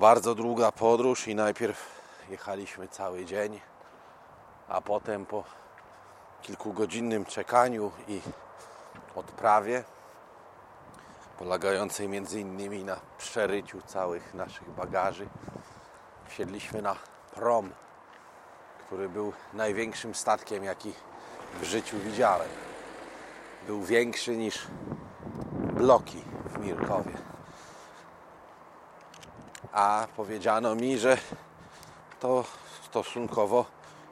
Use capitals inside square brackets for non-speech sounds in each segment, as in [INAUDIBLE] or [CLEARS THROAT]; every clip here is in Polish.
Bardzo długa podróż i najpierw jechaliśmy cały dzień, a potem po kilkugodzinnym czekaniu i odprawie, polegającej między innymi na przeryciu całych naszych bagaży, wsiedliśmy na prom, który był największym statkiem, jaki w życiu widziałem. Był większy niż bloki w Mirkowie a powiedziano mi, że to stosunkowo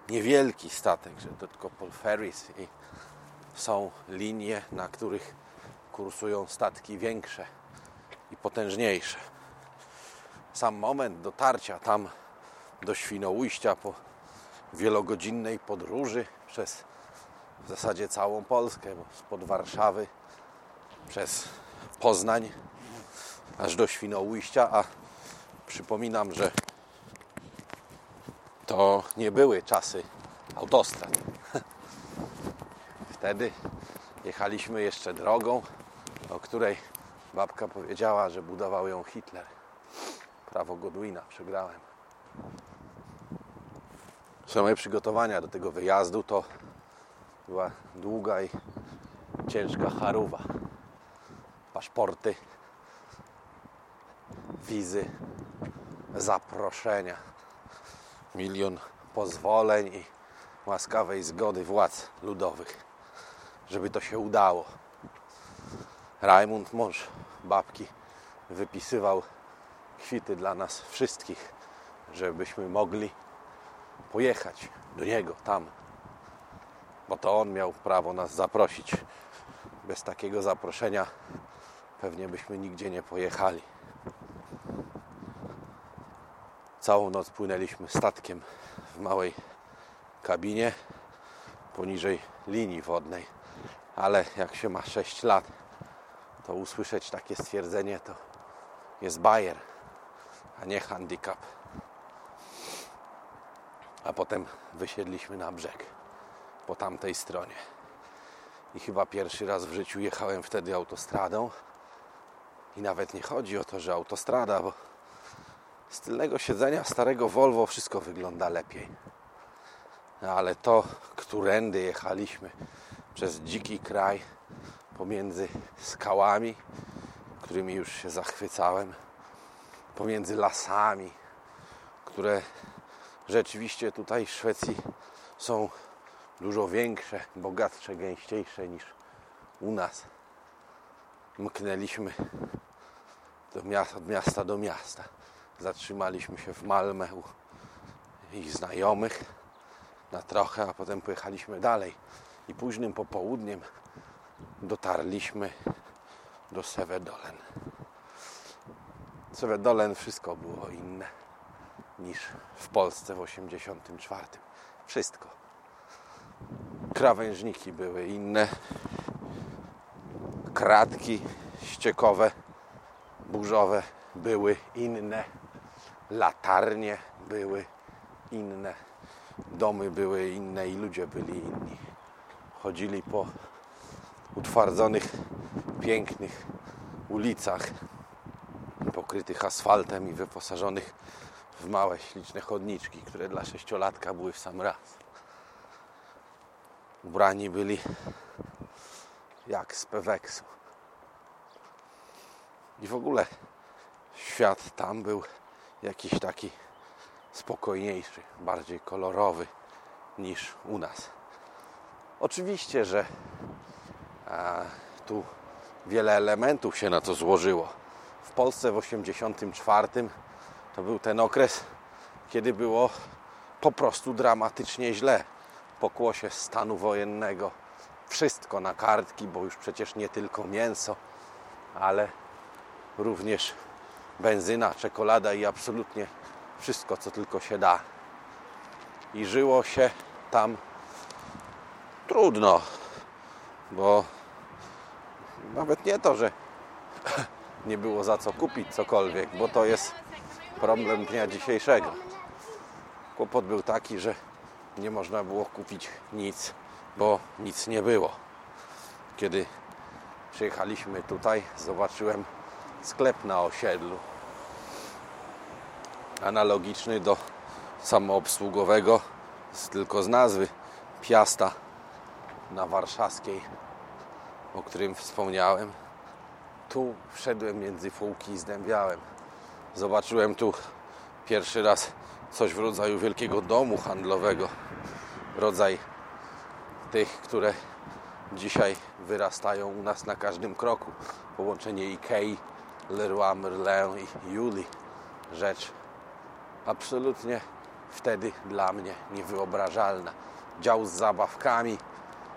niewielki statek, że to tylko Paul Ferris i są linie, na których kursują statki większe i potężniejsze. Sam moment dotarcia tam do Świnoujścia po wielogodzinnej podróży przez w zasadzie całą Polskę, bo spod Warszawy przez Poznań aż do Świnoujścia, a Przypominam, że to nie były czasy autostrad. [LAUGHS] Wtedy jechaliśmy jeszcze drogą, o której babka powiedziała, że budował ją Hitler. Prawo Godwina przegrałem. Same przygotowania do tego wyjazdu to była długa i ciężka charuwa. Paszporty, wizy, zaproszenia, milion pozwoleń i łaskawej zgody władz ludowych, żeby to się udało. Rajmund, mąż babki, wypisywał kwity dla nas wszystkich, żebyśmy mogli pojechać do niego tam, bo to on miał prawo nas zaprosić. Bez takiego zaproszenia pewnie byśmy nigdzie nie pojechali. Całą noc płynęliśmy statkiem w małej kabinie poniżej linii wodnej. Ale jak się ma 6 lat, to usłyszeć takie stwierdzenie to jest bajer, a nie handicap. A potem wysiedliśmy na brzeg po tamtej stronie. I chyba pierwszy raz w życiu jechałem wtedy autostradą. I nawet nie chodzi o to, że autostrada, bo z tylnego siedzenia starego Volvo wszystko wygląda lepiej. Ale to, którędy jechaliśmy przez dziki kraj, pomiędzy skałami, którymi już się zachwycałem, pomiędzy lasami, które rzeczywiście tutaj w Szwecji są dużo większe, bogatsze, gęściejsze niż u nas. Mknęliśmy do od miasta do miasta. Zatrzymaliśmy się w Malmę u ich znajomych na trochę, a potem pojechaliśmy dalej. I późnym popołudniem dotarliśmy do Sevedolen. Sevedolen wszystko było inne niż w Polsce w 84. Wszystko. Krawężniki były inne. Kratki ściekowe, burzowe były inne. Latarnie były inne. Domy były inne i ludzie byli inni. Chodzili po utwardzonych, pięknych ulicach, pokrytych asfaltem i wyposażonych w małe, śliczne chodniczki, które dla sześciolatka były w sam raz. Ubrani byli jak z Peweksu. I w ogóle świat tam był jakiś taki spokojniejszy, bardziej kolorowy niż u nas. Oczywiście, że a, tu wiele elementów się na to złożyło. W Polsce w 1984 to był ten okres, kiedy było po prostu dramatycznie źle. Pokłosie stanu wojennego, wszystko na kartki, bo już przecież nie tylko mięso, ale również benzyna, czekolada i absolutnie wszystko, co tylko się da. I żyło się tam trudno, bo nawet nie to, że [LAUGHS] nie było za co kupić cokolwiek, bo to jest problem dnia dzisiejszego. Kłopot był taki, że nie można było kupić nic, bo nic nie było. Kiedy przyjechaliśmy tutaj, zobaczyłem sklep na osiedlu. Analogiczny do samoobsługowego, tylko z nazwy Piasta na Warszawskiej, o którym wspomniałem. Tu wszedłem między półki i zdębiałem. Zobaczyłem tu pierwszy raz coś w rodzaju wielkiego domu handlowego. Rodzaj tych, które dzisiaj wyrastają u nas na każdym kroku. Połączenie Ikei, Leroy Merlin i Juli. Rzecz absolutnie wtedy dla mnie niewyobrażalna. Dział z zabawkami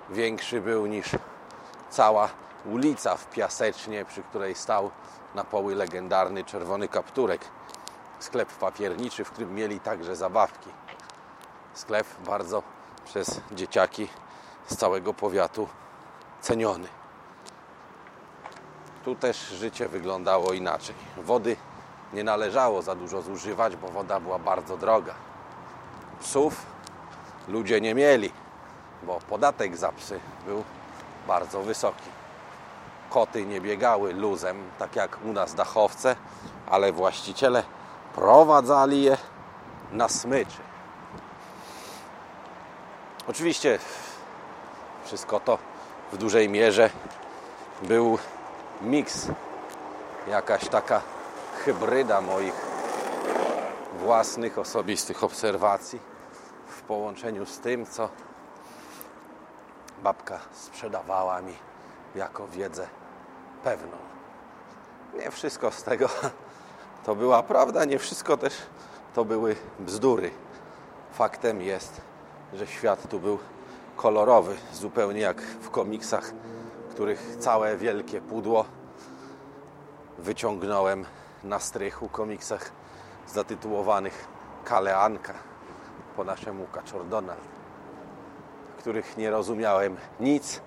większy był niż cała ulica w Piasecznie, przy której stał na poły legendarny czerwony kapturek. Sklep papierniczy, w którym mieli także zabawki. Sklep bardzo przez dzieciaki z całego powiatu ceniony. Tu też życie wyglądało inaczej. Wody nie należało za dużo zużywać, bo woda była bardzo droga. Psów ludzie nie mieli, bo podatek za psy był bardzo wysoki. Koty nie biegały luzem, tak jak u nas dachowce, ale właściciele prowadzali je na smyczy. Oczywiście wszystko to w dużej mierze był miks, jakaś taka hybryda moich własnych, osobistych obserwacji w połączeniu z tym, co babka sprzedawała mi jako wiedzę pewną. Nie wszystko z tego [LAUGHS] to była prawda, nie wszystko też to były bzdury. Faktem jest, że świat tu był kolorowy, zupełnie jak w komiksach, których całe wielkie pudło wyciągnąłem na strychu komiksach zatytułowanych Kaleanka po naszemu Kaczor Donald, w których nie rozumiałem nic,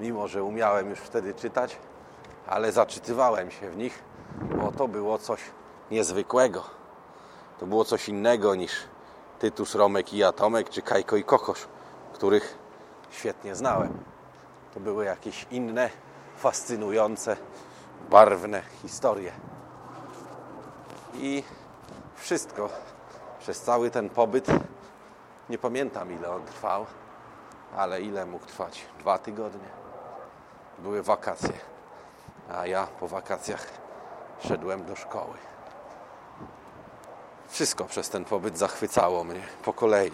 mimo że umiałem już wtedy czytać, ale zaczytywałem się w nich, bo to było coś niezwykłego. To było coś innego niż Tytus, Romek i Atomek, czy Kajko i Kokosz, których świetnie znałem. To były jakieś inne, fascynujące, barwne historie. I wszystko przez cały ten pobyt, nie pamiętam ile on trwał, ale ile mógł trwać? Dwa tygodnie. Były wakacje, a ja po wakacjach szedłem do szkoły. Wszystko przez ten pobyt zachwycało mnie po kolei.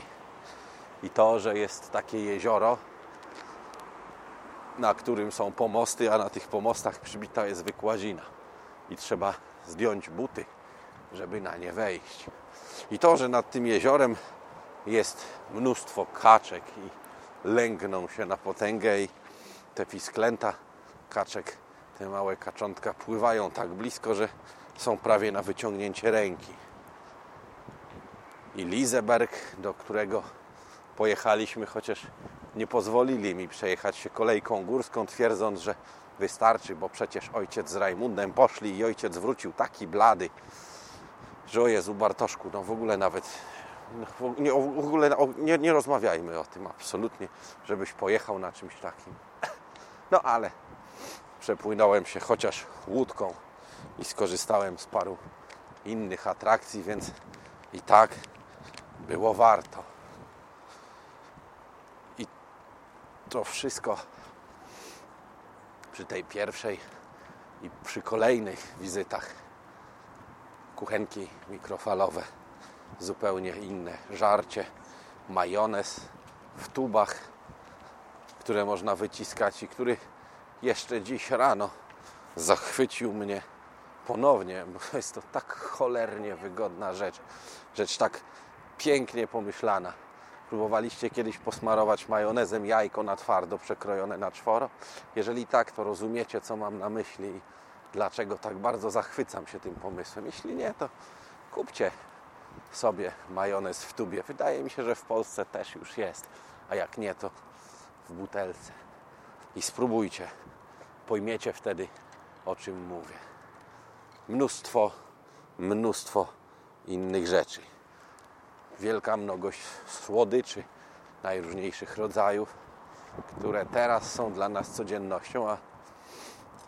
I to, że jest takie jezioro, na którym są pomosty, a na tych pomostach przybita jest wykłazina. I trzeba zdjąć buty, żeby na nie wejść. I to, że nad tym jeziorem jest mnóstwo kaczek i lęgną się na potęgę i te pisklęta kaczek, te małe kaczątka pływają tak blisko, że są prawie na wyciągnięcie ręki. I Liseberg, do którego pojechaliśmy, chociaż nie pozwolili mi przejechać się kolejką górską, twierdząc, że wystarczy, bo przecież ojciec z Rajmundem poszli i ojciec wrócił taki blady, że o Jezu Bartoszku, no w ogóle nawet no nie, w ogóle nie, nie rozmawiajmy o tym absolutnie, żebyś pojechał na czymś takim. [CLEARS THROAT] No ale przepłynąłem się chociaż łódką i skorzystałem z paru innych atrakcji, więc i tak było warto. I to wszystko przy tej pierwszej i przy kolejnych wizytach kuchenki mikrofalowe, zupełnie inne żarcie, majonez w tubach, które można wyciskać i który jeszcze dziś rano zachwycił mnie ponownie, bo jest to tak cholernie wygodna rzecz, rzecz tak pięknie pomyślana. Próbowaliście kiedyś posmarować majonezem jajko na twardo, przekrojone na czworo? Jeżeli tak, to rozumiecie, co mam na myśli i dlaczego tak bardzo zachwycam się tym pomysłem. Jeśli nie, to kupcie sobie majonez w tubie. Wydaje mi się, że w Polsce też już jest, a jak nie, to w butelce. I spróbujcie. Pojmiecie wtedy, o czym mówię. Mnóstwo, mnóstwo innych rzeczy. Wielka mnogość słodyczy najróżniejszych rodzajów, które teraz są dla nas codziennością, a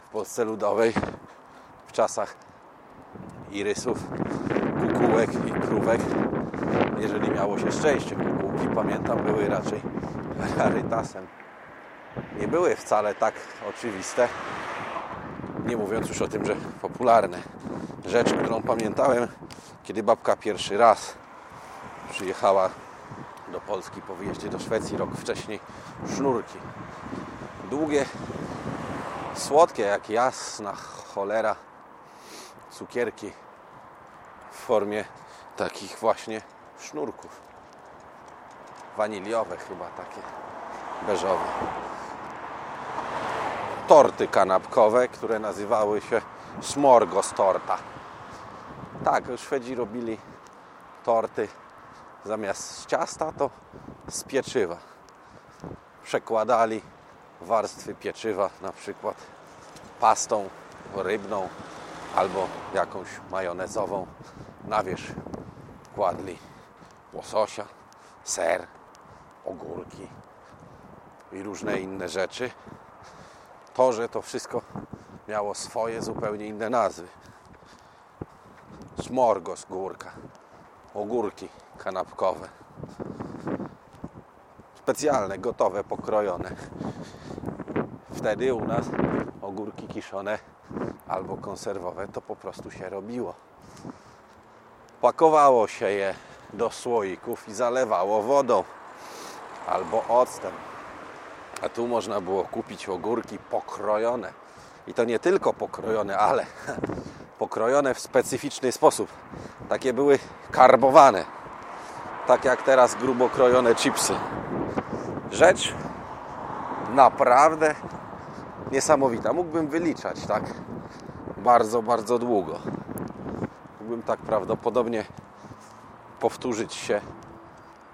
w Polsce Ludowej w czasach irysów, kukułek i krówek, jeżeli miało się szczęście, kukułki pamiętam były raczej [LAUGHS] rarytasem. Nie były wcale tak oczywiste, nie mówiąc już o tym, że popularne. Rzecz, którą pamiętałem, kiedy babka pierwszy raz przyjechała do Polski po wyjeździe do Szwecji rok wcześniej, sznurki. Długie, słodkie jak jasna cholera cukierki w formie takich właśnie sznurków. Waniliowe chyba takie, beżowe. Torty kanapkowe, które nazywały się smorgostorta. Tak, Szwedzi robili torty zamiast ciasta, to z pieczywa. Przekładali warstwy pieczywa, na przykład pastą rybną albo jakąś majonezową. Na wierzch kładli łososia, ser, ogórki i różne inne rzeczy. To, że to wszystko miało swoje zupełnie inne nazwy. Smorgos górka, ogórki kanapkowe. Specjalne, gotowe, pokrojone. Wtedy u nas ogórki kiszone albo konserwowe to po prostu się robiło. Pakowało się je do słoików i zalewało wodą albo octem. A tu można było kupić ogórki pokrojone. I to nie tylko pokrojone, ale pokrojone w specyficzny sposób. Takie były karbowane. Tak jak teraz grubo krojone chipsy. Rzecz naprawdę niesamowita. Mógłbym wyliczać tak bardzo, bardzo długo. Mógłbym tak prawdopodobnie powtórzyć się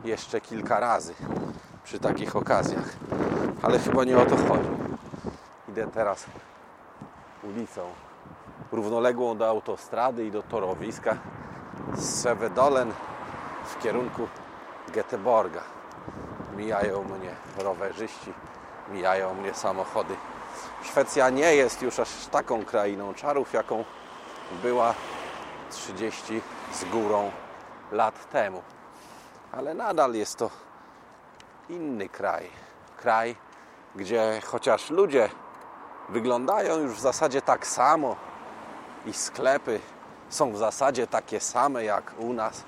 jeszcze kilka razy przy takich okazjach. Ale chyba nie o to chodzi. Idę teraz ulicą równoległą do autostrady i do torowiska z Sevedolen w kierunku Göteborga. Mijają mnie rowerzyści, mijają mnie samochody. Szwecja nie jest już aż taką krainą czarów, jaką była 30 z górą lat temu. Ale nadal jest to inny kraj. Kraj, gdzie chociaż ludzie wyglądają już w zasadzie tak samo i sklepy są w zasadzie takie same jak u nas.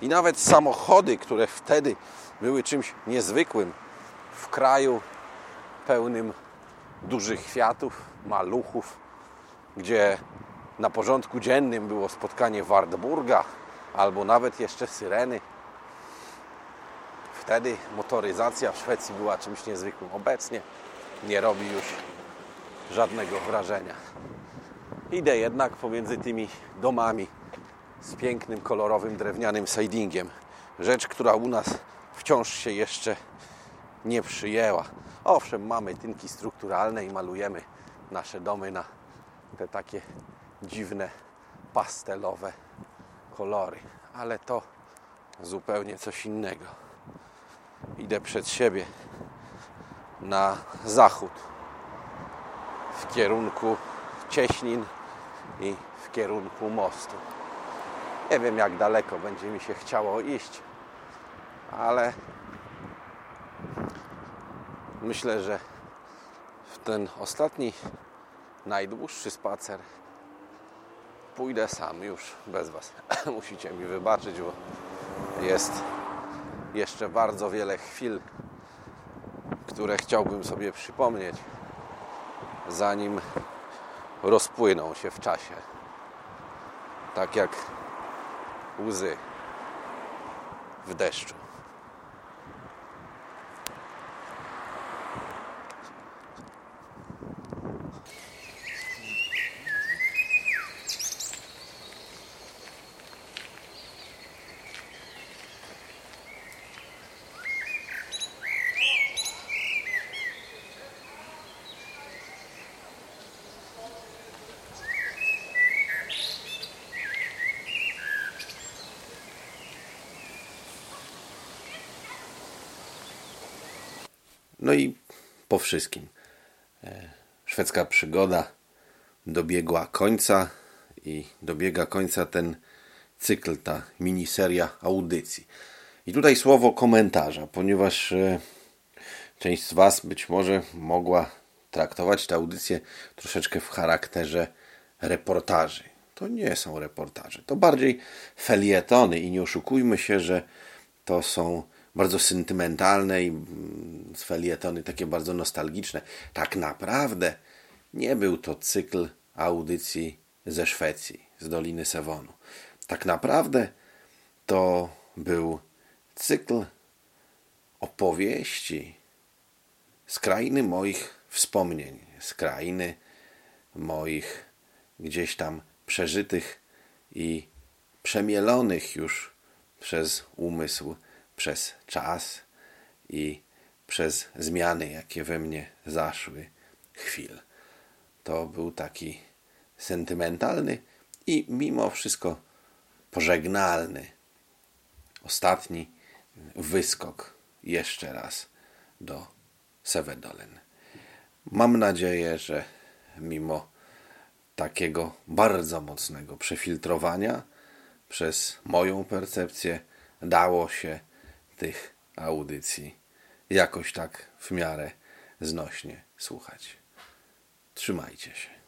I nawet samochody, które wtedy były czymś niezwykłym w kraju pełnym dużych kwiatów, maluchów, gdzie na porządku dziennym było spotkanie Wartburga albo nawet jeszcze syreny. Wtedy motoryzacja w Szwecji była czymś niezwykłym. Obecnie nie robi już żadnego wrażenia. Idę jednak pomiędzy tymi domami z pięknym, kolorowym, drewnianym sidingiem. Rzecz, która u nas wciąż się jeszcze nie przyjęła. Owszem, mamy tynki strukturalne i malujemy nasze domy na te takie dziwne, pastelowe kolory, ale to zupełnie coś innego. Idę przed siebie na zachód w kierunku Cieśnin i w kierunku mostu. Nie wiem, jak daleko będzie mi się chciało iść, ale myślę, że w ten ostatni, najdłuższy spacer pójdę sam już bez Was. [LAUGHS] Musicie mi wybaczyć, bo jest jeszcze bardzo wiele chwil, które chciałbym sobie przypomnieć, zanim rozpłyną się w czasie. Tak jak łzy w deszczu. No i po wszystkim. E, Szwedzka przygoda dobiegła końca i dobiega końca ten cykl, ta miniseria audycji. I tutaj słowo komentarza, ponieważ e, część z Was być może mogła traktować tę audycję troszeczkę w charakterze reportaży. To nie są reportaże, to bardziej felietony i nie oszukujmy się, że to są bardzo sentymentalne i mm, felietony takie bardzo nostalgiczne. Tak naprawdę nie był to cykl audycji ze Szwecji, z Doliny Sewonu. Tak naprawdę to był cykl opowieści z krainy moich wspomnień, z krainy moich gdzieś tam przeżytych i przemielonych już przez umysł, przez czas i przez zmiany, jakie we mnie zaszły chwil. To był taki sentymentalny i mimo wszystko pożegnalny ostatni wyskok jeszcze raz do Sewedolen. Mam nadzieję, że mimo takiego bardzo mocnego przefiltrowania przez moją percepcję dało się tych audycji jakoś tak w miarę znośnie słuchać. Trzymajcie się.